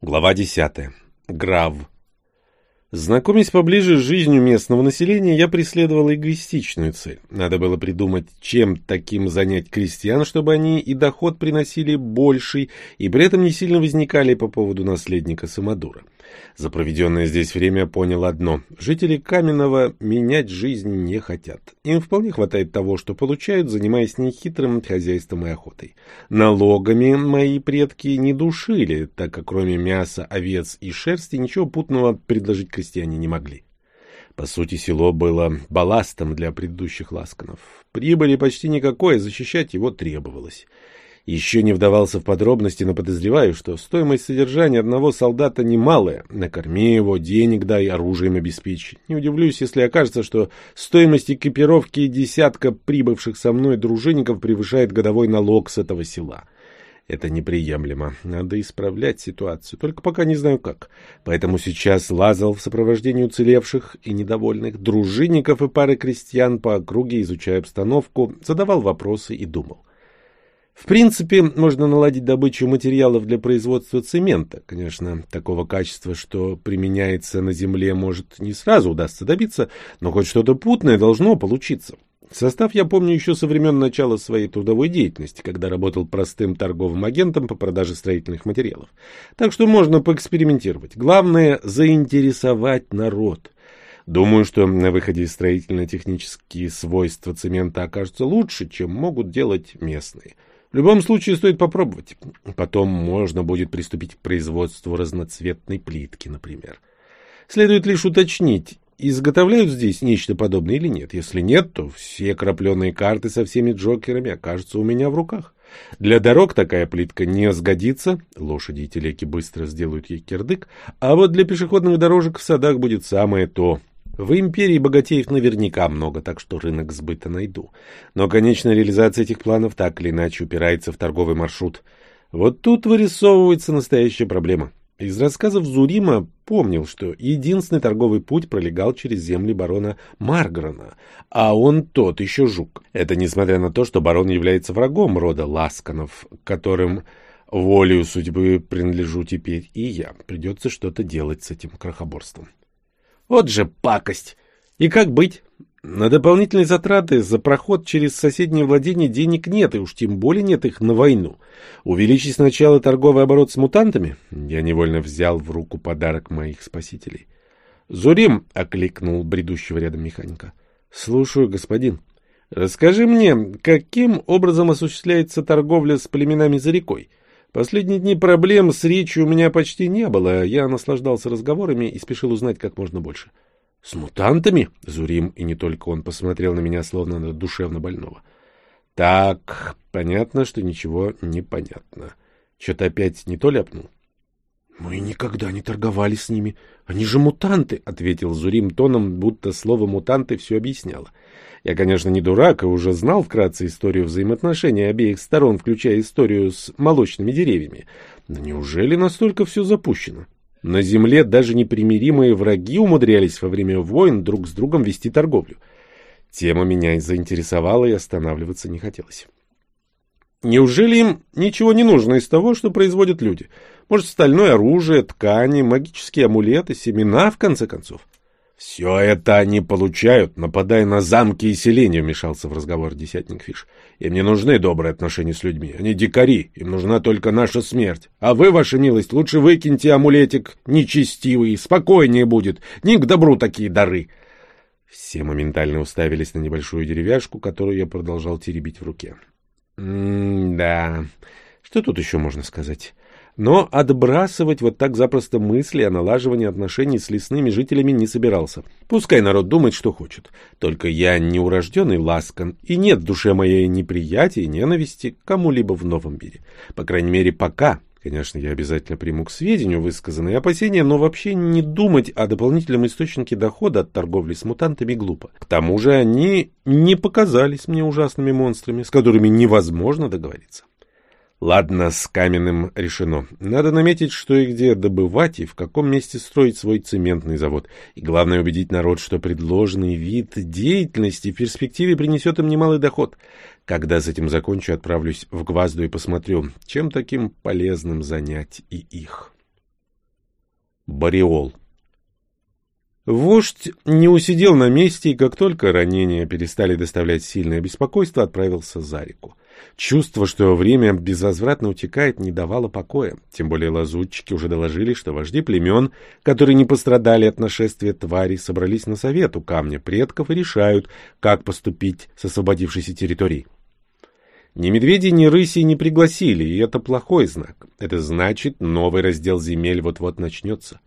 Глава 10. Грав. Знакомясь поближе с жизнью местного населения, я преследовал эгоистичную цель. Надо было придумать, чем таким занять крестьян, чтобы они и доход приносили больший, и при этом не сильно возникали по поводу наследника Самодура. За проведенное здесь время понял одно. Жители Каменного менять жизнь не хотят. Им вполне хватает того, что получают, занимаясь нехитрым хозяйством и охотой. Налогами мои предки не душили, так как кроме мяса, овец и шерсти ничего путного предложить крестьяне не могли. По сути, село было балластом для предыдущих ласканов. Прибыли почти никакой, а защищать его требовалось. Еще не вдавался в подробности, но подозреваю, что стоимость содержания одного солдата немалая. Накорми его, денег дай, оружием обеспечь. Не удивлюсь, если окажется, что стоимость экипировки десятка прибывших со мной дружинников превышает годовой налог с этого села. Это неприемлемо. Надо исправлять ситуацию, только пока не знаю как. Поэтому сейчас лазал в сопровождении уцелевших и недовольных дружинников и пары крестьян по округе, изучая обстановку, задавал вопросы и думал. В принципе, можно наладить добычу материалов для производства цемента. Конечно, такого качества, что применяется на земле, может не сразу удастся добиться, но хоть что-то путное должно получиться. Состав я помню еще со времен начала своей трудовой деятельности, когда работал простым торговым агентом по продаже строительных материалов. Так что можно поэкспериментировать. Главное – заинтересовать народ. Думаю, что на выходе строительно-технические свойства цемента окажутся лучше, чем могут делать местные – в любом случае стоит попробовать. Потом можно будет приступить к производству разноцветной плитки, например. Следует лишь уточнить, изготовляют здесь нечто подобное или нет. Если нет, то все крапленые карты со всеми джокерами окажутся у меня в руках. Для дорог такая плитка не сгодится, лошади и телеки быстро сделают ей кирдык, а вот для пешеходных дорожек в садах будет самое то. В империи богатеев наверняка много, так что рынок сбыта найду. Но конечная реализация этих планов так или иначе упирается в торговый маршрут. Вот тут вырисовывается настоящая проблема. Из рассказов Зурима помнил, что единственный торговый путь пролегал через земли барона Марграна, а он тот еще жук. Это несмотря на то, что барон является врагом рода Ласканов, которым волею судьбы принадлежу теперь и я. Придется что-то делать с этим крохоборством. Вот же пакость! И как быть? На дополнительные затраты за проход через соседнее владение денег нет, и уж тем более нет их на войну. Увеличить сначала торговый оборот с мутантами? Я невольно взял в руку подарок моих спасителей. «Зурим!» — окликнул бредущего рядом механика. «Слушаю, господин. Расскажи мне, каким образом осуществляется торговля с племенами за рекой? Последние дни проблем с речью у меня почти не было. Я наслаждался разговорами и спешил узнать как можно больше. — С мутантами? — Зурим, и не только он, посмотрел на меня, словно на душевно больного. — Так, понятно, что ничего не понятно. Что-то опять не то ляпнул? — Мы никогда не торговали с ними. Они же мутанты, — ответил Зурим тоном, будто слово «мутанты» все объясняло. Я, конечно, не дурак и уже знал вкратце историю взаимоотношений обеих сторон, включая историю с молочными деревьями. Но неужели настолько все запущено? На земле даже непримиримые враги умудрялись во время войн друг с другом вести торговлю. Тема меня и заинтересовала, и останавливаться не хотелось. Неужели им ничего не нужно из того, что производят люди? Может, стальное оружие, ткани, магические амулеты, семена, в конце концов? «Все это они получают, нападая на замки и селения», — вмешался в разговор десятник Фиш. «Им не нужны добрые отношения с людьми. Они дикари, им нужна только наша смерть. А вы, ваша милость, лучше выкиньте амулетик нечестивый, спокойнее будет. Не к добру такие дары». Все моментально уставились на небольшую деревяшку, которую я продолжал теребить в руке. «М-да, что тут еще можно сказать?» Но отбрасывать вот так запросто мысли о налаживании отношений с лесными жителями не собирался. Пускай народ думает, что хочет. Только я не урожденный ласкан, и нет в душе моей неприятия и ненависти к кому-либо в новом мире. По крайней мере, пока. Конечно, я обязательно приму к сведению высказанные опасения, но вообще не думать о дополнительном источнике дохода от торговли с мутантами глупо. К тому же они не показались мне ужасными монстрами, с которыми невозможно договориться. Ладно, с каменным решено. Надо наметить, что и где добывать, и в каком месте строить свой цементный завод. И главное убедить народ, что предложенный вид деятельности в перспективе принесет им немалый доход. Когда с этим закончу, отправлюсь в Гвазду и посмотрю, чем таким полезным занять и их. Бариол. Вождь не усидел на месте и, как только ранения перестали доставлять сильное беспокойство, отправился за реку. Чувство, что время безвозвратно утекает, не давало покоя. Тем более лазутчики уже доложили, что вожди племен, которые не пострадали от нашествия тварей, собрались на совет у камня предков и решают, как поступить с освободившейся территорией. Ни медведи, ни рыси не пригласили, и это плохой знак. Это значит, новый раздел земель вот-вот начнется.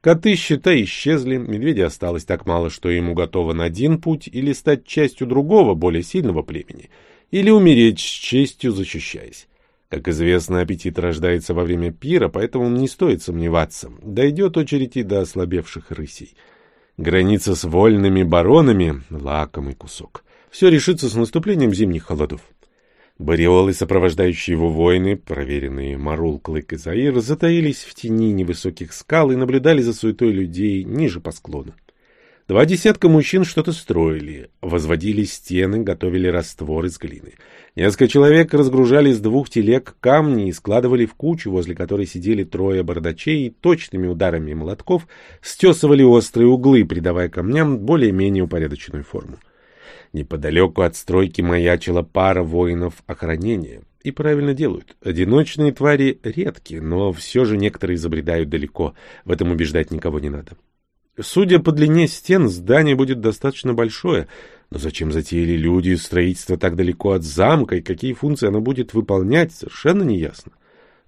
Коты, считай, исчезли, медведи осталось так мало, что ему готово на один путь или стать частью другого, более сильного племени, или умереть с честью, защищаясь. Как известно, аппетит рождается во время пира, поэтому не стоит сомневаться. Дойдет очередь и до ослабевших рысей. Граница с вольными баронами — лакомый кусок. Все решится с наступлением зимних холодов. Бариолы, сопровождающие его воины, проверенные Марул, Клык и Заир, затаились в тени невысоких скал и наблюдали за суетой людей ниже по склону. Два десятка мужчин что-то строили, возводили стены, готовили раствор из глины. Несколько человек разгружали с двух телег камни и складывали в кучу, возле которой сидели трое бардачей и точными ударами молотков стесывали острые углы, придавая камням более-менее упорядоченную форму. Неподалеку от стройки маячила пара воинов охранения. И правильно делают. Одиночные твари редки, но все же некоторые забредают далеко. В этом убеждать никого не надо. Судя по длине стен, здание будет достаточно большое. Но зачем затеяли люди строительство так далеко от замка, и какие функции оно будет выполнять, совершенно неясно.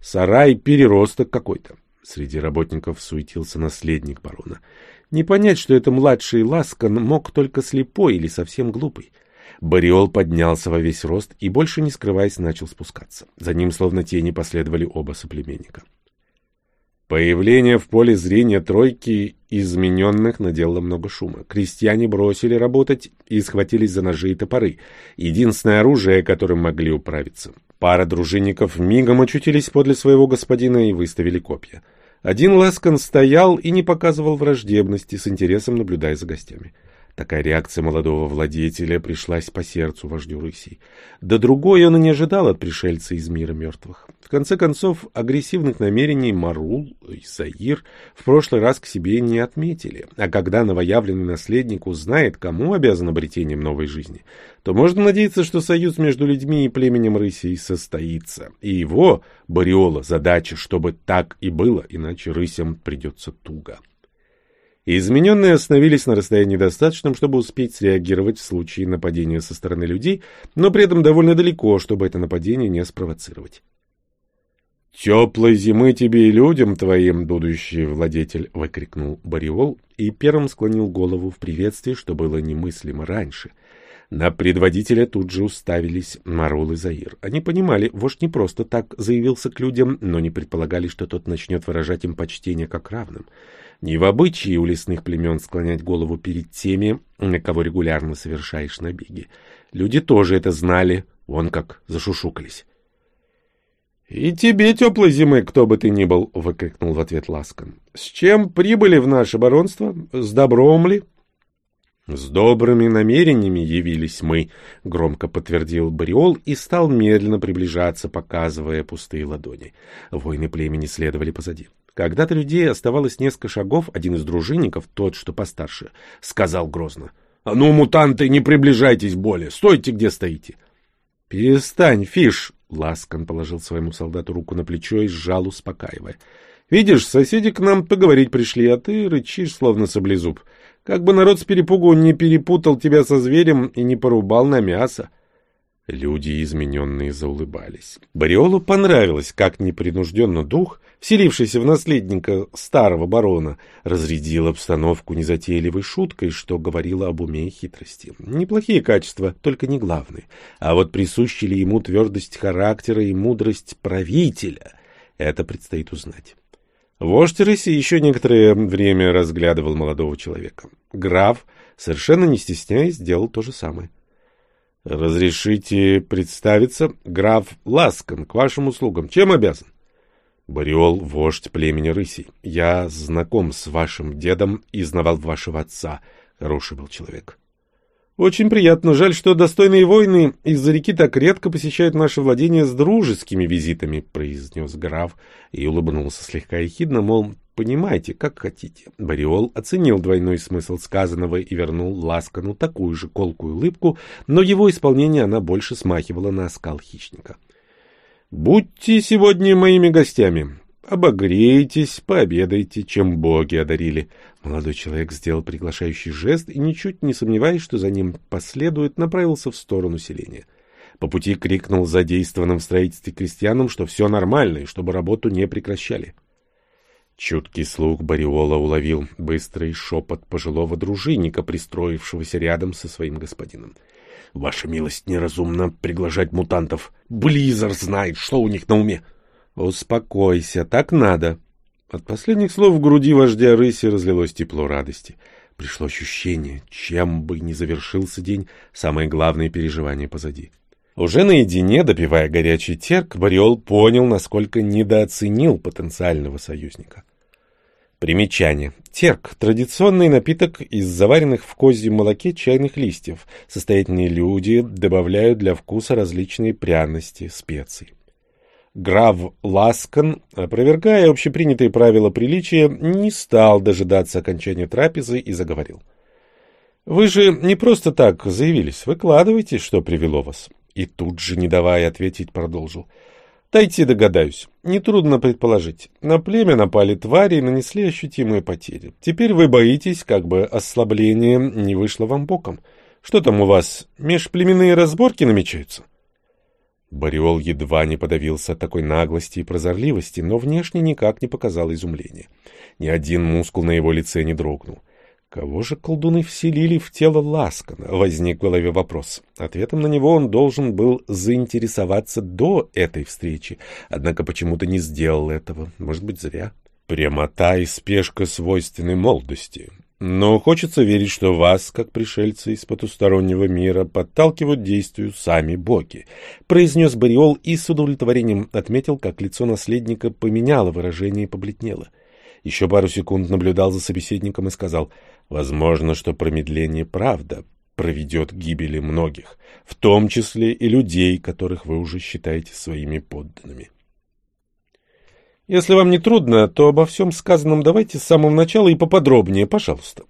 Сарай — переросток какой-то. Среди работников суетился наследник барона. Не понять, что это младший Ласкан, мог только слепой или совсем глупый. Бариол поднялся во весь рост и, больше не скрываясь, начал спускаться. За ним, словно тени, последовали оба соплеменника. Появление в поле зрения тройки измененных наделало много шума. Крестьяне бросили работать и схватились за ножи и топоры. Единственное оружие, которым могли управиться. Пара дружинников мигом очутились подле своего господина и выставили копья. Один Ласкан стоял и не показывал враждебности, с интересом наблюдая за гостями. Такая реакция молодого владетеля пришлась по сердцу вождю Руси. Да другой он и не ожидал от пришельца из мира мертвых. В конце концов, агрессивных намерений Марул и Саир в прошлый раз к себе не отметили. А когда новоявленный наследник узнает, кому обязан обретением новой жизни, то можно надеяться, что союз между людьми и племенем рысей состоится. И его, Бариола, задача, чтобы так и было, иначе рысям придется туго измененные остановились на расстоянии достаточном, чтобы успеть среагировать в случае нападения со стороны людей, но при этом довольно далеко, чтобы это нападение не спровоцировать. «Теплой зимы тебе и людям твоим, будущий владетель!» — выкрикнул Бариол и первым склонил голову в приветствии, что было немыслимо раньше. На предводителя тут же уставились Марул и Заир. Они понимали, вождь не просто так заявился к людям, но не предполагали, что тот начнет выражать им почтение как равным. Не в обычае у лесных племен склонять голову перед теми, на кого регулярно совершаешь набеги. Люди тоже это знали, вон как зашушукались. — И тебе теплой зимы, кто бы ты ни был, — выкрикнул в ответ Ласкан. — С чем прибыли в наше баронство? С добром ли? — С добрыми намерениями явились мы, — громко подтвердил Бариол и стал медленно приближаться, показывая пустые ладони. Воины племени следовали позади. Когда-то людей оставалось несколько шагов, один из дружинников, тот, что постарше, сказал грозно. — А ну, мутанты, не приближайтесь более, стойте, где стоите. — Перестань, Фиш! — Ласкан положил своему солдату руку на плечо и сжал, успокаивая. — Видишь, соседи к нам поговорить пришли, а ты рычишь, словно саблезуб. Как бы народ с перепугу не перепутал тебя со зверем и не порубал на мясо. — Люди, измененные, заулыбались. Бариолу понравилось, как непринужденно дух, вселившийся в наследника старого барона, разрядил обстановку незатейливой шуткой, что говорило об уме и хитрости. Неплохие качества, только не главные. А вот присущи ли ему твердость характера и мудрость правителя, это предстоит узнать. Вождь Рыси еще некоторое время разглядывал молодого человека. Граф, совершенно не стесняясь, сделал то же самое. — Разрешите представиться? Граф Ласкан, к вашим услугам. Чем обязан? — Бариол, вождь племени рысей. Я знаком с вашим дедом и знавал вашего отца. Хороший был человек. — Очень приятно. Жаль, что достойные воины из-за реки так редко посещают наши владения с дружескими визитами, — произнес граф и улыбнулся слегка ехидно, мол, понимайте, как хотите. Бариол оценил двойной смысл сказанного и вернул Ласкану такую же колкую улыбку, но его исполнение она больше смахивала на оскал хищника. «Будьте сегодня моими гостями. Обогрейтесь, пообедайте, чем боги одарили». Молодой человек сделал приглашающий жест и, ничуть не сомневаясь, что за ним последует, направился в сторону селения. По пути крикнул задействованным в строительстве крестьянам, что все нормально и чтобы работу не прекращали. Чуткий слух Бариола уловил быстрый шепот пожилого дружинника, пристроившегося рядом со своим господином. — Ваша милость, неразумно приглашать мутантов. Близер знает, что у них на уме. — Успокойся, так надо. От последних слов в груди вождя рыси разлилось тепло радости. Пришло ощущение, чем бы ни завершился день, самое главное переживание позади. Уже наедине, допивая горячий терк, Бариол понял, насколько недооценил потенциального союзника. Примечание. Терк – традиционный напиток из заваренных в козьем молоке чайных листьев. Состоятельные люди добавляют для вкуса различные пряности, специи. Граф Ласкан, опровергая общепринятые правила приличия, не стал дожидаться окончания трапезы и заговорил. «Вы же не просто так заявились. Выкладывайте, что привело вас». И тут же, не давая ответить, продолжил. Дайте догадаюсь. Нетрудно предположить. На племя напали твари и нанесли ощутимые потери. Теперь вы боитесь, как бы ослабление не вышло вам боком. Что там у вас, межплеменные разборки намечаются? Бариол едва не подавился от такой наглости и прозорливости, но внешне никак не показал изумления. Ни один мускул на его лице не дрогнул. Кого же колдуны вселили в тело Ласкана? Возник в голове вопрос. Ответом на него он должен был заинтересоваться до этой встречи, однако почему-то не сделал этого. Может быть, зря. Прямота и спешка свойственны молодости. Но хочется верить, что вас, как пришельцы из потустороннего мира, подталкивают действию сами боги, — произнес Бариол и с удовлетворением отметил, как лицо наследника поменяло выражение и побледнело. Еще пару секунд наблюдал за собеседником и сказал — Возможно, что промедление правда проведет к гибели многих, в том числе и людей, которых вы уже считаете своими подданными. Если вам не трудно, то обо всем сказанном давайте с самого начала и поподробнее, пожалуйста.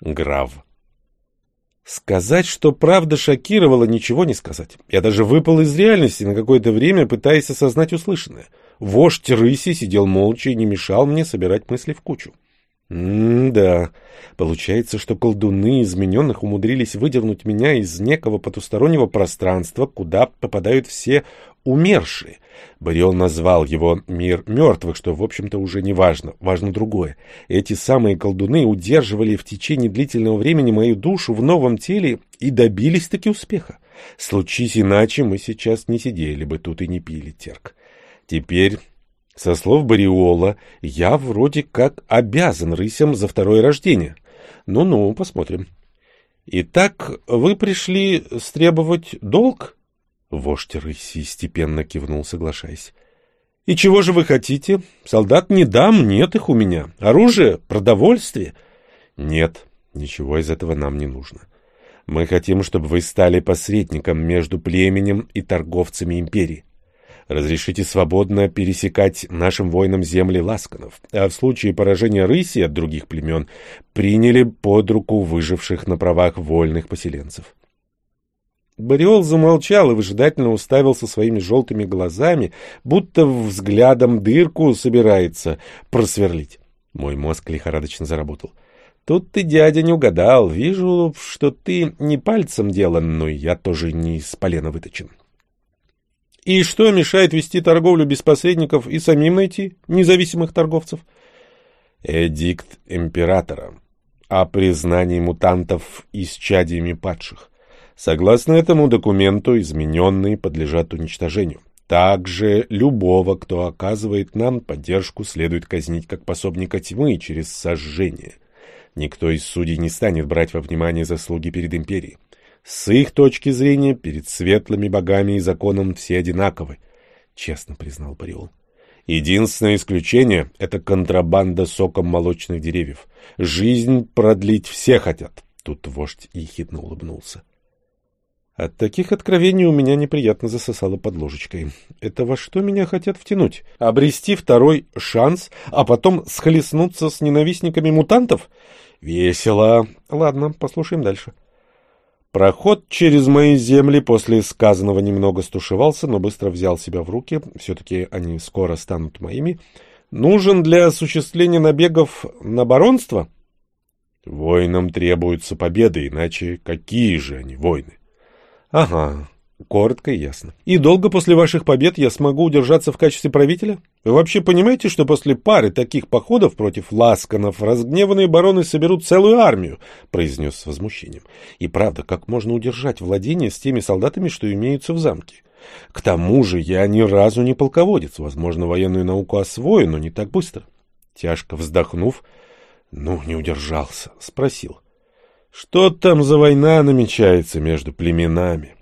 Граф. Сказать, что правда шокировала, ничего не сказать. Я даже выпал из реальности на какое-то время, пытаясь осознать услышанное. Вождь рыси сидел молча и не мешал мне собирать мысли в кучу. М-да, получается, что колдуны измененных умудрились выдернуть меня из некого потустороннего пространства, куда попадают все умершие. Бариол назвал его «мир мертвых», что, в общем-то, уже не важно. Важно другое. Эти самые колдуны удерживали в течение длительного времени мою душу в новом теле и добились таки успеха. Случись иначе, мы сейчас не сидели бы тут и не пили терк. Теперь со слов Бариола, я вроде как обязан рысям за второе рождение. Ну-ну, посмотрим. Итак, вы пришли стребовать долг? Вождь рыси степенно кивнул, соглашаясь. И чего же вы хотите? Солдат не дам, нет их у меня. Оружие, продовольствие? Нет, ничего из этого нам не нужно. Мы хотим, чтобы вы стали посредником между племенем и торговцами империи. Разрешите свободно пересекать нашим воинам земли ласканов, а в случае поражения рыси от других племен приняли под руку выживших на правах вольных поселенцев. Бариол замолчал и выжидательно уставился своими желтыми глазами, будто взглядом дырку собирается просверлить. Мой мозг лихорадочно заработал. Тут ты, дядя, не угадал. Вижу, что ты не пальцем делан, но я тоже не из полена выточен. И что мешает вести торговлю без посредников и самим найти независимых торговцев? Эдикт императора о признании мутантов исчадиями падших. Согласно этому документу, измененные подлежат уничтожению. Также любого, кто оказывает нам поддержку, следует казнить как пособника тьмы через сожжение. Никто из судей не станет брать во внимание заслуги перед империей. С их точки зрения, перед светлыми богами и законом все одинаковы, — честно признал Бариол. Единственное исключение — это контрабанда соком молочных деревьев. Жизнь продлить все хотят. Тут вождь ехидно улыбнулся. От таких откровений у меня неприятно засосало под ложечкой. Это во что меня хотят втянуть? Обрести второй шанс, а потом схлестнуться с ненавистниками мутантов? Весело. Ладно, послушаем дальше. Проход через мои земли после сказанного немного стушевался, но быстро взял себя в руки. Все-таки они скоро станут моими. Нужен для осуществления набегов на баронство? Воинам требуются победы, иначе какие же они войны? Ага, коротко и ясно. И долго после ваших побед я смогу удержаться в качестве правителя? Вы вообще понимаете, что после пары таких походов против ласканов разгневанные бароны соберут целую армию? произнес с возмущением. И правда, как можно удержать владение с теми солдатами, что имеются в замке? К тому же я ни разу не полководец, возможно, военную науку освою, но не так быстро. Тяжко вздохнув, ну, не удержался, спросил. Что там за война намечается между племенами?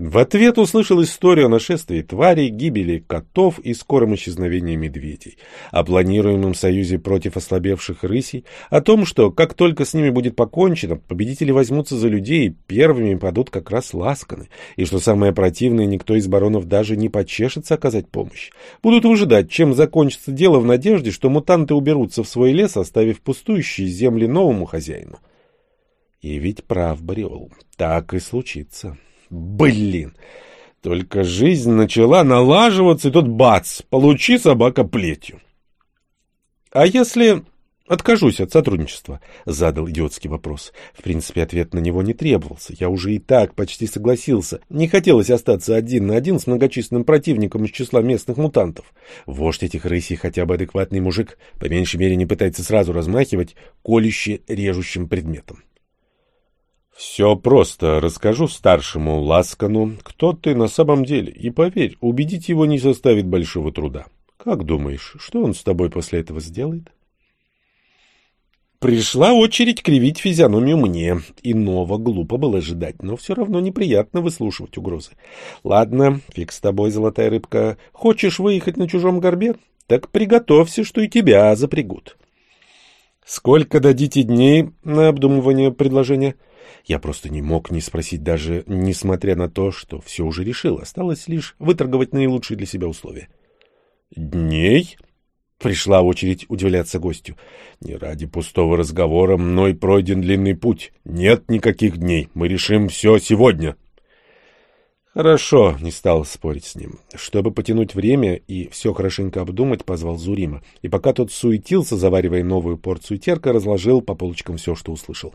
В ответ услышал историю о нашествии тварей, гибели котов и скором исчезновении медведей, о планируемом союзе против ослабевших рысей, о том, что как только с ними будет покончено, победители возьмутся за людей и первыми падут как раз ласканы, и что самое противное, никто из баронов даже не почешется оказать помощь. Будут выжидать, чем закончится дело в надежде, что мутанты уберутся в свой лес, оставив пустующие земли новому хозяину. И ведь прав Бриол. Так и случится. Блин! Только жизнь начала налаживаться, и тут бац! Получи собака плетью. А если откажусь от сотрудничества? Задал идиотский вопрос. В принципе, ответ на него не требовался. Я уже и так почти согласился. Не хотелось остаться один на один с многочисленным противником из числа местных мутантов. Вождь этих рысей хотя бы адекватный мужик, по меньшей мере не пытается сразу размахивать колюще режущим предметом. Все просто. Расскажу старшему Ласкану, кто ты на самом деле, и поверь, убедить его не составит большого труда. Как думаешь, что он с тобой после этого сделает? Пришла очередь кривить физиономию мне. Иного глупо было ждать, но все равно неприятно выслушивать угрозы. Ладно, фиг с тобой, золотая рыбка. Хочешь выехать на чужом горбе? Так приготовься, что и тебя запрягут. Сколько дадите дней на обдумывание предложения? — я просто не мог не спросить даже, несмотря на то, что все уже решил. Осталось лишь выторговать наилучшие для себя условия. «Дней?» Пришла очередь удивляться гостю. «Не ради пустого разговора мной пройден длинный путь. Нет никаких дней. Мы решим все сегодня». «Хорошо», — не стал спорить с ним. Чтобы потянуть время и все хорошенько обдумать, позвал Зурима. И пока тот суетился, заваривая новую порцию терка, разложил по полочкам все, что услышал.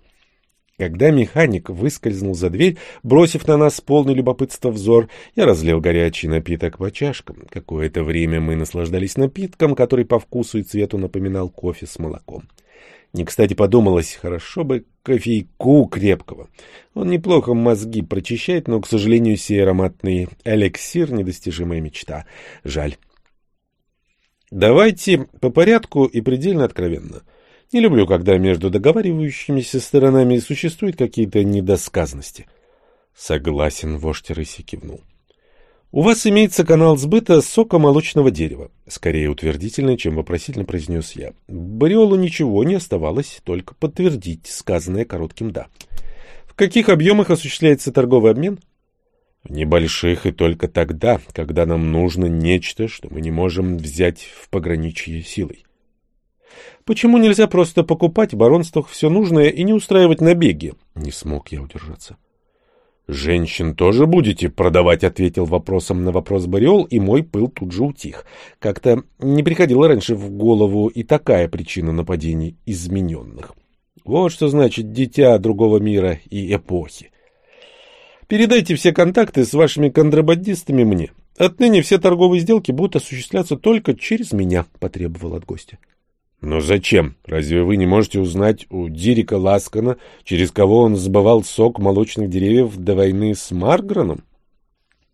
Когда механик выскользнул за дверь, бросив на нас полный любопытства взор, я разлил горячий напиток по чашкам. Какое-то время мы наслаждались напитком, который по вкусу и цвету напоминал кофе с молоком. Не кстати подумалось, хорошо бы кофейку крепкого. Он неплохо мозги прочищает, но, к сожалению, сей ароматный эликсир — недостижимая мечта. Жаль. Давайте по порядку и предельно откровенно — не люблю, когда между договаривающимися сторонами существуют какие-то недосказанности. Согласен, вождь рыси кивнул. У вас имеется канал сбыта сока молочного дерева. Скорее утвердительно, чем вопросительно произнес я. Бриолу ничего не оставалось, только подтвердить сказанное коротким «да». В каких объемах осуществляется торговый обмен? В небольших и только тогда, когда нам нужно нечто, что мы не можем взять в пограничье силой. Почему нельзя просто покупать в баронствах все нужное и не устраивать набеги? Не смог я удержаться. «Женщин тоже будете продавать?» — ответил вопросом на вопрос Бариол, и мой пыл тут же утих. Как-то не приходила раньше в голову и такая причина нападений измененных. Вот что значит дитя другого мира и эпохи. Передайте все контакты с вашими контрабандистами мне. Отныне все торговые сделки будут осуществляться только через меня, — потребовал от гостя. Но зачем? Разве вы не можете узнать у Дирика Ласкана, через кого он сбывал сок молочных деревьев до войны с Марграном?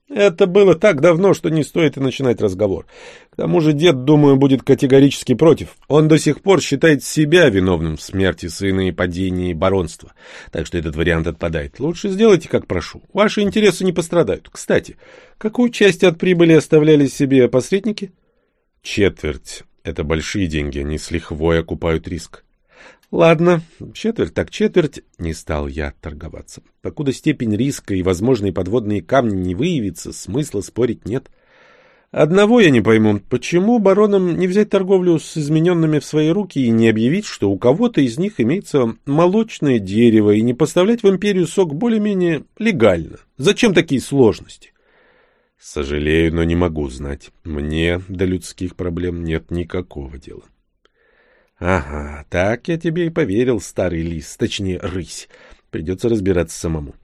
Это было так давно, что не стоит и начинать разговор. К тому же дед, думаю, будет категорически против. Он до сих пор считает себя виновным в смерти сына и падении баронства. Так что этот вариант отпадает. Лучше сделайте, как прошу. Ваши интересы не пострадают. Кстати, какую часть от прибыли оставляли себе посредники? Четверть. Это большие деньги, они с лихвой окупают риск. Ладно, четверть так четверть, не стал я торговаться. Покуда степень риска и возможные подводные камни не выявится, смысла спорить нет. Одного я не пойму, почему баронам не взять торговлю с измененными в свои руки и не объявить, что у кого-то из них имеется молочное дерево, и не поставлять в империю сок более-менее легально? Зачем такие сложности? Сожалею, но не могу знать. Мне до людских проблем нет никакого дела. Ага, так я тебе и поверил, старый лис, точнее, рысь. Придется разбираться самому.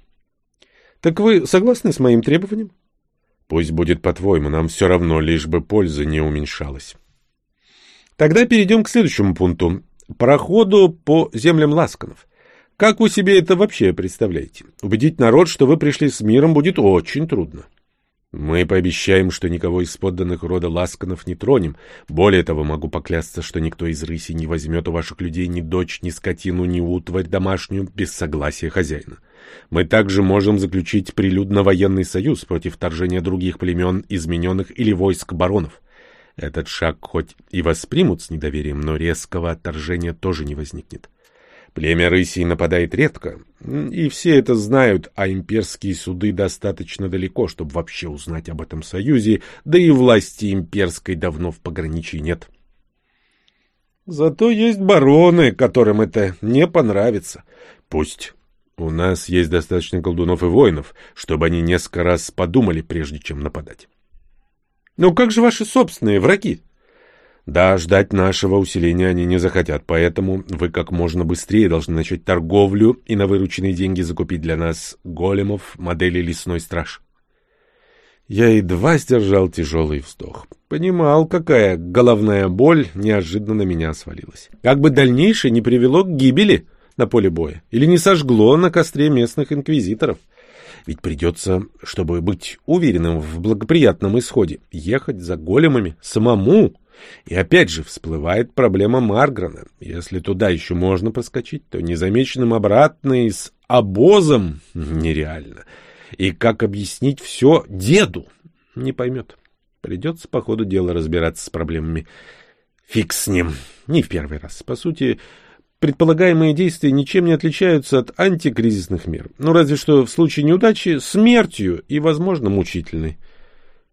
Так вы согласны с моим требованием? Пусть будет по-твоему, нам все равно, лишь бы польза не уменьшалась. Тогда перейдем к следующему пункту. Проходу по землям Ласканов. Как вы себе это вообще представляете? Убедить народ, что вы пришли с миром, будет очень трудно. — мы пообещаем, что никого из подданных рода Ласканов не тронем. Более того, могу поклясться, что никто из рыси не возьмет у ваших людей ни дочь, ни скотину, ни утварь домашнюю без согласия хозяина. Мы также можем заключить прилюдно военный союз против вторжения других племен, измененных или войск баронов. Этот шаг хоть и воспримут с недоверием, но резкого отторжения тоже не возникнет. Племя рысей нападает редко, и все это знают, а имперские суды достаточно далеко, чтобы вообще узнать об этом союзе, да и власти имперской давно в пограничье нет. Зато есть бароны, которым это не понравится. Пусть. У нас есть достаточно колдунов и воинов, чтобы они несколько раз подумали, прежде чем нападать. Но как же ваши собственные враги? Да, ждать нашего усиления они не захотят, поэтому вы как можно быстрее должны начать торговлю и на вырученные деньги закупить для нас големов модели «Лесной страж». Я едва сдержал тяжелый вздох. Понимал, какая головная боль неожиданно на меня свалилась. Как бы дальнейшее не привело к гибели на поле боя или не сожгло на костре местных инквизиторов. Ведь придется, чтобы быть уверенным в благоприятном исходе, ехать за големами самому и опять же всплывает проблема Маргрена. Если туда еще можно проскочить, то незамеченным обратно и с обозом нереально. И как объяснить все деду? Не поймет. Придется по ходу дела разбираться с проблемами. Фиг с ним. Не в первый раз. По сути, предполагаемые действия ничем не отличаются от антикризисных мер. Ну, разве что в случае неудачи смертью и, возможно, мучительной.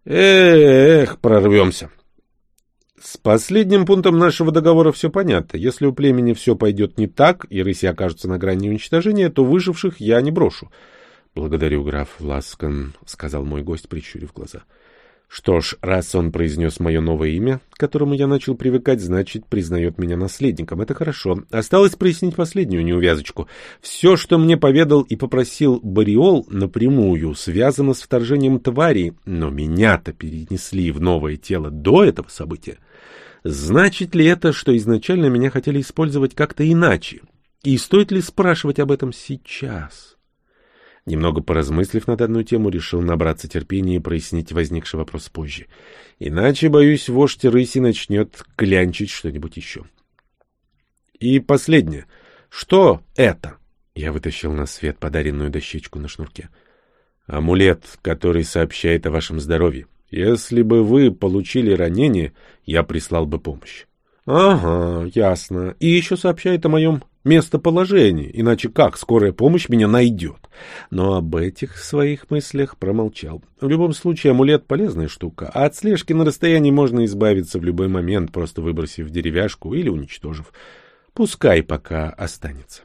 Эх, прорвемся. С последним пунктом нашего договора все понятно. Если у племени все пойдет не так, и рыси окажутся на грани уничтожения, то выживших я не брошу. — Благодарю, граф Ласкан, — сказал мой гость, прищурив глаза. — что ж, раз он произнес мое новое имя, к которому я начал привыкать, значит, признает меня наследником. Это хорошо. Осталось прояснить последнюю неувязочку. Все, что мне поведал и попросил Бариол, напрямую связано с вторжением твари, но меня-то перенесли в новое тело до этого события. Значит ли это, что изначально меня хотели использовать как-то иначе? И стоит ли спрашивать об этом сейчас? Немного поразмыслив на данную тему, решил набраться терпения и прояснить возникший вопрос позже. Иначе, боюсь, вождь рыси начнет клянчить что-нибудь еще. И последнее. Что это? Я вытащил на свет подаренную дощечку на шнурке. Амулет, который сообщает о вашем здоровье. Если бы вы получили ранение, я прислал бы помощь. Ага, ясно. И еще сообщает о моем местоположении, иначе как скорая помощь меня найдет? Но об этих своих мыслях промолчал. В любом случае, амулет — полезная штука, а от слежки на расстоянии можно избавиться в любой момент, просто выбросив деревяшку или уничтожив. Пускай пока останется.